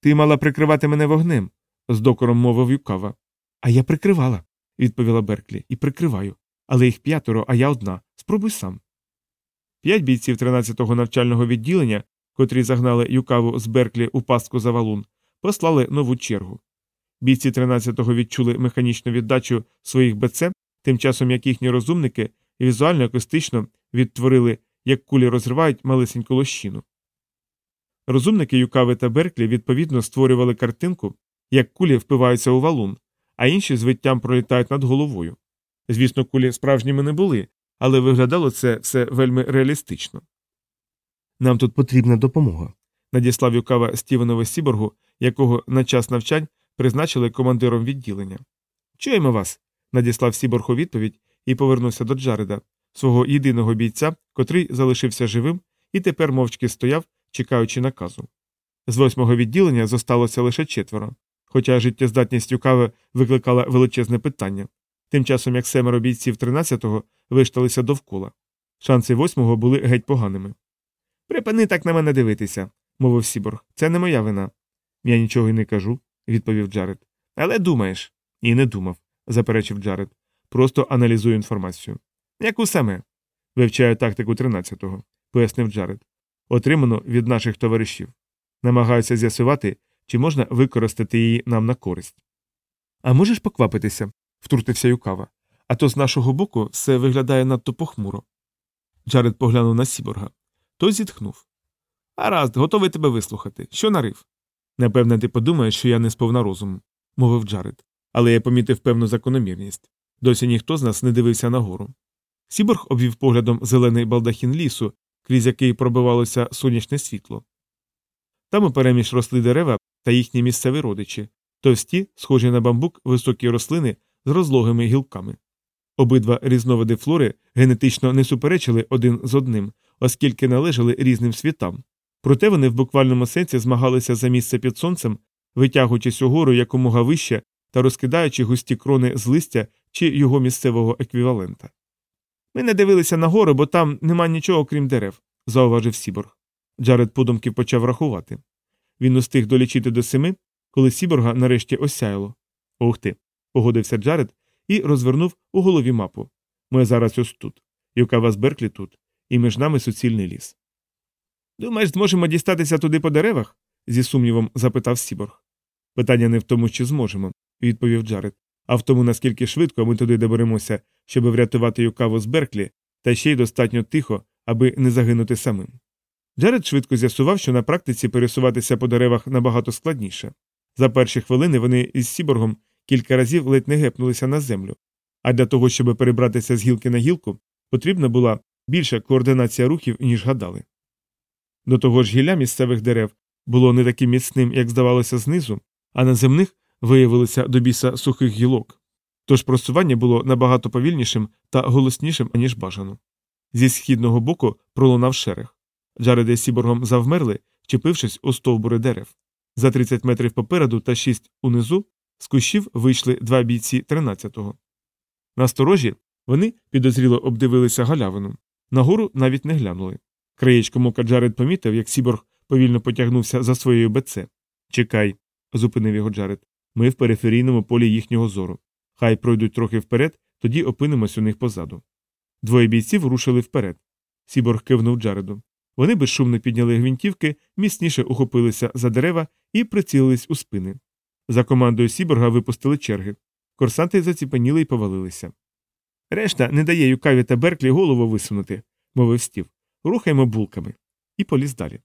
Ти мала прикривати мене вогнем, з докором мовив Юкава. А я прикривала, відповіла Берклі, і прикриваю. Але їх п'ятеро, а я одна. Спробуй сам. П'ять бійців 13-го навчального відділення, котрі загнали Юкаву з Берклі у пастку за валун, послали нову чергу. Бійці 13-го відчули механічну віддачу своїх БЦ, тим часом як їхні розумники візуально акустично відтворили, як кулі розривають малесеньку лощину. Розумники Юкави та Берклі відповідно створювали картинку, як кулі впиваються у валун, а інші з виттям пролітають над головою. Звісно, кулі справжніми не були, але виглядало це все вельми реалістично. Нам тут потрібна допомога, надіслав Юкава Стівенове Сіборгу, якого на час навчань призначили командиром відділення. Чуємо вас, надіслав Сіборг у відповідь і повернувся до Джареда, свого єдиного бійця, котрий залишився живим і тепер мовчки стояв, чекаючи наказу. З восьмого відділення зосталося лише четверо, хоча життєздатність Юкави викликала величезне питання, тим часом як семеро бійців 13-го вешталися довкола. Шанси восьмого були геть поганими. Припини так на мене дивитися, мовив Сіборг. Це не моя вина. Я нічого й не кажу, відповів Джаред. Але думаєш. І не думав, заперечив Джаред. Просто аналізую інформацію. Яку саме? Вивчаю тактику 13-го, пояснив Джаред. Отримано від наших товаришів. Намагаюся з'ясувати, чи можна використати її нам на користь. А можеш поквапитися? втрутився Юкава. А то з нашого боку все виглядає надто похмуро. Джаред поглянув на Сіборга. Той зітхнув. Гаразд, готовий тебе вислухати. Що нарив? Напевне, ти подумаєш, що я не сповна розуму, мовив Джаред, але я помітив певну закономірність. Досі ніхто з нас не дивився нагору. Сіборг обвів поглядом зелений балдахін лісу, крізь який пробивалося сонячне світло. Там упереміж росли дерева та їхні місцеві родичі, товсті, схожі на бамбук, високі рослини з розлогими гілками. Обидва різновиди флори генетично не суперечили один з одним, оскільки належали різним світам. Проте вони в буквальному сенсі змагалися за місце під сонцем, витягуючись угору якомога вище та розкидаючи густі крони з листя чи його місцевого еквівалента. Ми не дивилися нагору, бо там нема нічого крім дерев, зауважив Сіборг. Джаред подумки почав рахувати. Він устиг долічити до семи, коли Сіборга нарешті осяяло. Ух ти. погодився Джаред і розвернув у голові мапу. Ми зараз ось тут. Юкава з Берклі тут, і між нами суцільний ліс. Думаєш, зможемо дістатися туди по деревах? зі сумнівом запитав Сіборг. Питання не в тому, чи зможемо, відповів Джаред, а в тому, наскільки швидко ми туди доберемося, щоб врятувати Юкаву з Берклі, та ще й достатньо тихо, аби не загинути самим. Джаред швидко з'ясував, що на практиці пересуватися по деревах набагато складніше. За перші хвилини вони із Сіборгом кілька разів ледь не гепнулися на землю, а для того, щоб перебратися з гілки на гілку, потрібна була більша координація рухів, ніж гадали. До того ж гілля місцевих дерев було не таким міцним, як здавалося знизу, а на земних виявилися до біса сухих гілок. Тож просування було набагато повільнішим та голоснішим, аніж бажано. Зі східного боку пролунав шерех. Джареди з Сіборгом завмерли, вчепившись у стовбури дерев. За 30 метрів попереду та 6 унизу з кущів вийшли два бійці 13-го. Насторожі вони підозріло обдивилися галявину. Нагору навіть не глянули. Краєчком ока Джаред помітив, як Сіборг повільно потягнувся за своєю БЦ. Чекай, зупинив його Джаред. Ми в периферійному полі їхнього зору. Хай пройдуть трохи вперед, тоді опинимось у них позаду. Двоє бійців рушили вперед. Сіборг кивнув Джареду. Вони безшумно підняли гвинтівки, міцніше ухопилися за дерева і прицілились у спини. За командою Сіборга випустили черги. Курсанти заціпаніли і повалилися. Решта не дає Юкаві та Берклі голову висунути, мовив Стів. Рухаймо булками. І поліз далі.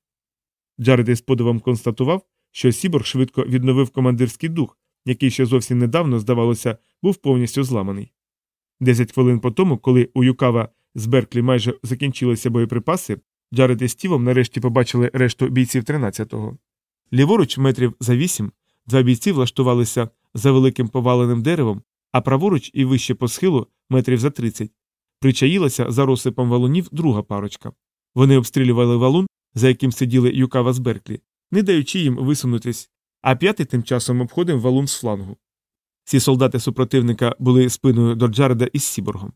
Джаред із подивом констатував, що Сіборг швидко відновив командирський дух, який ще зовсім недавно, здавалося, був повністю зламаний. Десять хвилин по тому, коли у Юкави з Берклі майже закінчилися боєприпаси, Джаред зі Стівом нарешті побачили решту бійців 13-го. Ліворуч, метрів за вісім, два бійці влаштувалися за великим поваленим деревом, а праворуч і вище по схилу, метрів за 30, причаїлася за розсипом валунів друга парочка. Вони обстрілювали валун, за яким сиділи Юкава з Берклі, не даючи їм висунутись, а п'ятий тим часом обходив валун з флангу. Ці солдати супротивника були спиною до Джареда із Сіборгом.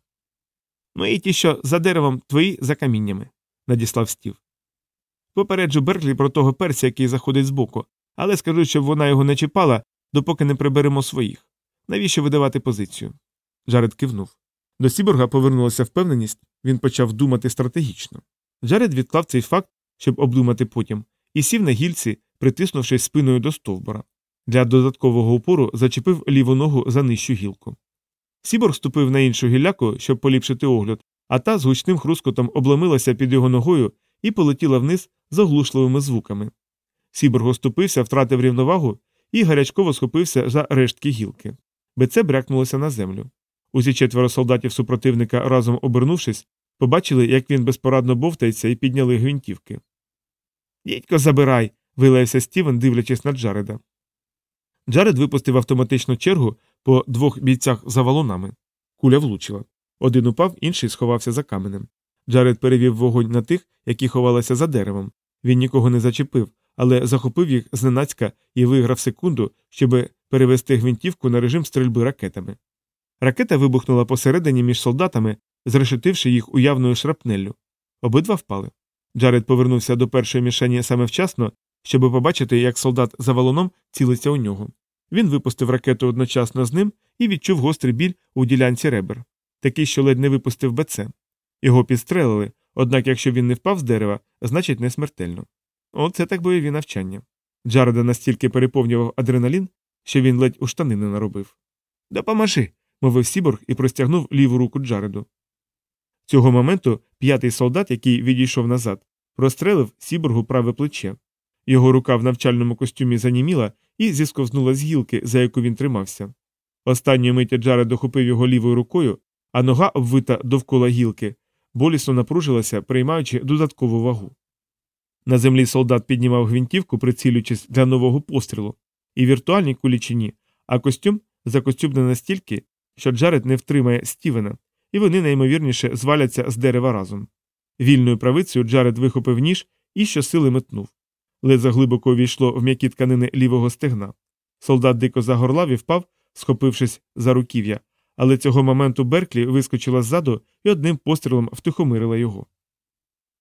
Ну і ті, що за деревом, твої за каміннями, надіслав стів. Попереджу Берклі про того перця, який заходить збоку, але скажу, щоб вона його не чіпала, допоки не приберемо своїх. Навіщо видавати позицію? Джаред кивнув. До Сіборга повернулася впевненість, він почав думати стратегічно. Джаред відклав цей факт, щоб обдумати потім, і сів на гілці, притиснувшись спиною до стовбура. Для додаткового упору зачепив ліву ногу за нижчу гілку. Сіборг ступив на іншу гілляку, щоб поліпшити огляд, а та з гучним хрускотом обломилася під його ногою і полетіла вниз з оглушливими звуками. Сіборг оступився, втратив рівновагу і гарячково схопився за рештки гілки. Беце брякнулося на землю. Усі четверо солдатів супротивника, разом обернувшись, побачили, як він безпорадно бовтається і підняли гвинтівки. Дідько, забирай. вилаявся Стівен, дивлячись на Джареда. Джаред випустив автоматичну чергу по двох бійцях за валунами. Куля влучила. Один упав, інший сховався за каменем. Джаред перевів вогонь на тих, які ховалися за деревом. Він нікого не зачепив, але захопив їх зненацька і виграв секунду, щоб перевести гвинтівку на режим стрільби ракетами. Ракета вибухнула посередині між солдатами, зрешетивши їх уявною шрапнеллю. Обидва впали. Джаред повернувся до першої мішені саме вчасно, щоб побачити, як солдат за валуном цілиться у нього. Він випустив ракету одночасно з ним і відчув гострий біль у ділянці ребер, такий, що ледь не випустив БЦ. Його підстрелили, однак якщо він не впав з дерева, значить не смертельно. Оце так бойові навчання. Джареда настільки переповнював адреналін, що він ледь у штани не наробив. Допоможи. мовив Сіборг і простягнув ліву руку Джареду. Цього моменту п'ятий солдат, який відійшов назад, прострелив Сіборгу праве плече. Його рука в навчальному костюмі заніміла і зісковзнула з гілки, за яку він тримався. Останньої миті Джаред охопив його лівою рукою, а нога, обвита довкола гілки, болісно напружилася, приймаючи додаткову вагу. На землі солдат піднімав гвинтівку, прицілюючись для нового пострілу, і віртуальні кулічині, а костюм закостюбне настільки, що Джаред не втримає Стівена, і вони найімовірніше зваляться з дерева разом. Вільною правицею Джаред вихопив ніж і щосили метнув. Лезо глибоко увійшло в м'які тканини лівого стегна. Солдат дико загорлав і впав, схопившись за руків'я, але цього моменту Берклі вискочила ззаду і одним пострілом втихомирила його.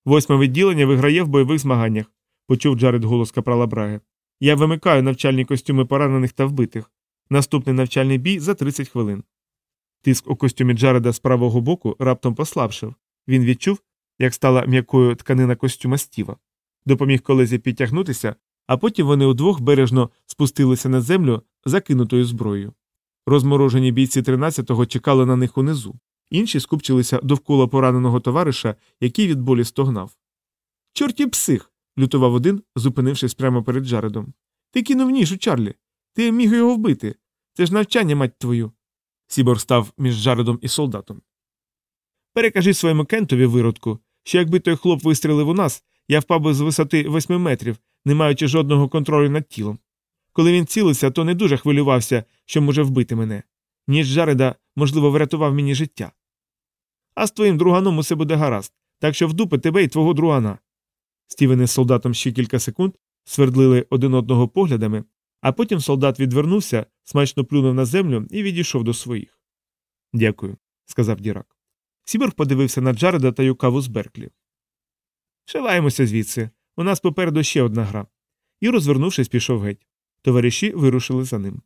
Восьме відділення виграє в бойових змаганнях, почув Джаред голос капрала Браги. Я вимикаю навчальні костюми поранених та вбитих. Наступний навчальний бій за 30 хвилин. Тиск у костюмі Джареда з правого боку раптом послабшив. Він відчув, як стала м'якою тканина костюма Стіва. Допоміг колезі підтягнутися, а потім вони удвох бережно спустилися на землю закинутою зброєю. Розморожені бійці 13-го чекали на них унизу. Інші скупчилися довкола пораненого товариша, який від болі стогнав. Чорті псих. Лютував один, зупинившись прямо перед Джаредом. Ти кинув ніж у Чарлі. Ти міг його вбити. Це ж навчання, мать твою. Сібор став між Джаредом і солдатом. Перекажи своєму кентові виродку, що якби той хлоп вистрілив у нас, я впав би з висоти восьми метрів, не маючи жодного контролю над тілом. Коли він цілився, то не дуже хвилювався, що може вбити мене. Ніж Джареда, можливо, врятував мені життя. А з твоїм друганом усе буде гаразд, так що вдупи тебе і твого другана. Стівен із солдатом ще кілька секунд свердлили один одного поглядами, а потім солдат відвернувся, смачно плюнув на землю і відійшов до своїх. Дякую, сказав Дірак. Сіборг подивився на Джареда та юкаву з Берклі. Шиваємося звідси. У нас попереду ще одна гра. І, розвернувшись, пішов геть. Товариші вирушили за ним.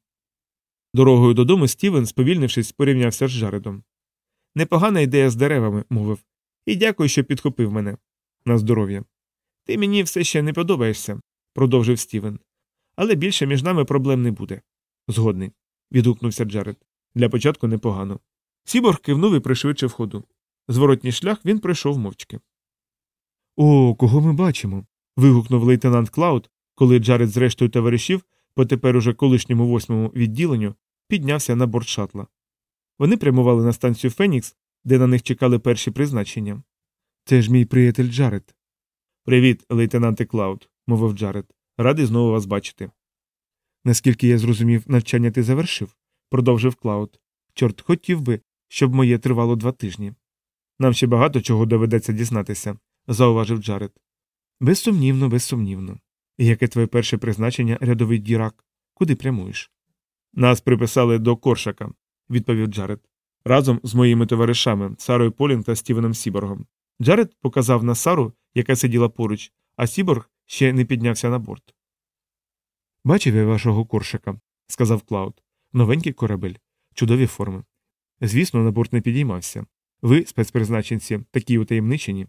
Дорогою додому Стівен, сповільнившись, порівнявся з Джаредом. Непогана ідея з деревами, мовив. І дякую, що підхопив мене. На здоров'я. Ти мені все ще не подобаєшся, продовжив Стівен. Але більше між нами проблем не буде. Згодний. відгукнувся Джаред. Для початку непогано. Сіборг кивнув і пришвидшив ходу. Зворотній шлях він пройшов мовчки. О, кого ми бачимо. вигукнув лейтенант Клауд, коли Джаред з рештою товаришів, по тепер уже колишньому восьмому відділенню, піднявся на борт шатла. Вони прямували на станцію Фенікс, де на них чекали перші призначення. Це ж мій приятель Джаред. Привіт, лейтенанте Клауд, мовив Джаред. Радий знову вас бачити. Наскільки я зрозумів, навчання ти завершив, продовжив Клауд. Чорт хотів би, щоб моє тривало два тижні. Нам ще багато чого доведеться дізнатися, зауважив Джаред. Безсумнівно, безсумнівно. І яке твоє перше призначення, рядовий Дірак? Куди прямуєш? Нас приписали до Коршака, відповів Джаред. Разом з моїми товаришами Сарою Полін та Стівеном Сіборгом. Джаред показав на Сару, яка сиділа поруч, а Сіборг ще не піднявся на борт. Бачив я вашого коршака, сказав Клауд. Новенький корабель, чудові форми. Звісно, на борт не підіймався. Ви, спецпризначенці, такі утаємничені.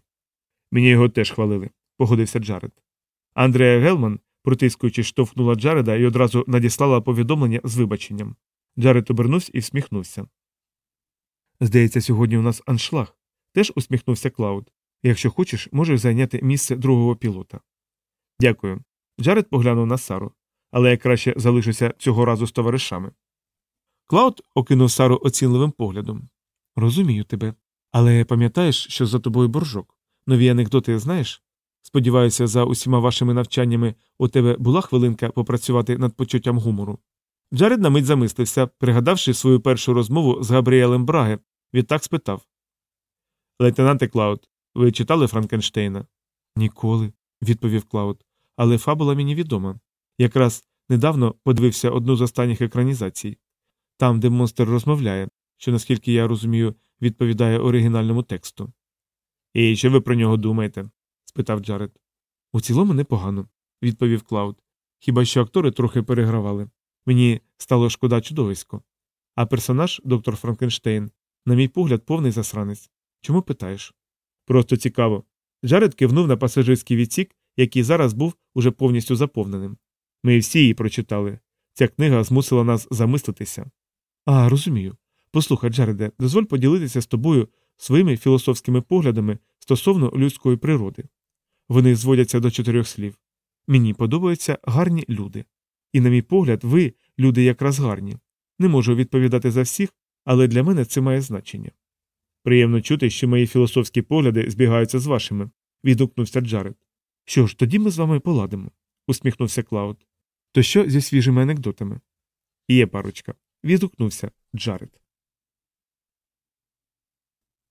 Мені його теж хвалили, погодився Джаред. Андрея Гелман, протискуючись, штовхнула Джареда і одразу надіслала повідомлення з вибаченням. Джаред обернувся і всміхнувся. Здається, сьогодні у нас аншлаг. Теж усміхнувся Клауд. Якщо хочеш, можеш зайняти місце другого пілота. Дякую. Джаред поглянув на Сару, але я краще залишуся цього разу з товаришами. Клауд окинув Сару оцінливим поглядом. Розумію тебе. Але пам'ятаєш, що за тобою боржок? Нові анекдоти знаєш? Сподіваюся, за усіма вашими навчаннями у тебе була хвилинка попрацювати над почуттям гумору. Джаред на мить замислився, пригадавши свою першу розмову з Габріелем Браге, відтак спитав Лейтенанте Клауд, ви читали Франкенштейна? Ніколи, відповів Клауд. Але фабула мені відома. Якраз недавно подивився одну з останніх екранізацій там, де монстр розмовляє, що, наскільки я розумію, відповідає оригінальному тексту. І що ви про нього думаєте? спитав Джаред. У цілому непогано, відповів Клауд. Хіба що актори трохи перегравали. Мені стало шкода чудовиська. А персонаж, доктор Франкенштейн, на мій погляд, повний засранець. Чому питаєш? Просто цікаво. Джаред кивнув на пасажирський відсік, який зараз був уже повністю заповненим. Ми всі її прочитали. Ця книга змусила нас замислитися. А, розумію. Послухай, Джареде, дозволь поділитися з тобою своїми філософськими поглядами стосовно людської природи. Вони зводяться до чотирьох слів. Мені подобаються гарні люди. І, на мій погляд, ви, люди, якраз гарні. Не можу відповідати за всіх, але для мене це має значення. Приємно чути, що мої філософські погляди збігаються з вашими, відгукнувся Джаред. Що ж, тоді ми з вами поладимо, усміхнувся Клауд. То що зі свіжими анекдотами? Є парочка, відгукнувся Джаред.